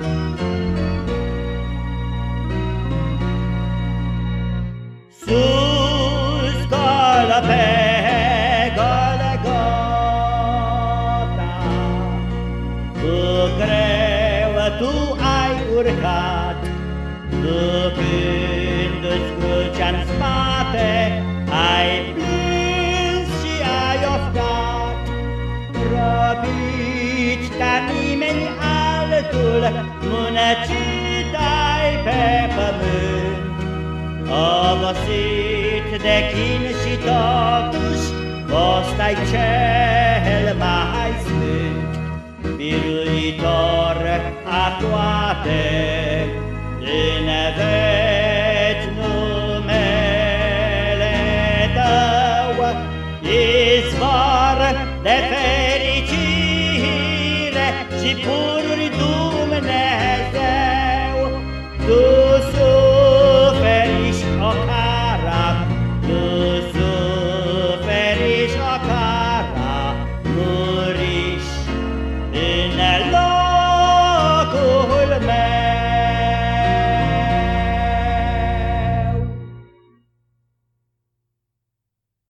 Sus, golă pe Golgota, Cu greu tu ai urcat, După altul, mânăcit ai pe pământ. Obosit de chin și totuși, fost ai cel mai sfânt, biruitor a toate, în veci numele tău, izvor de fericire și pururi dumnezeu.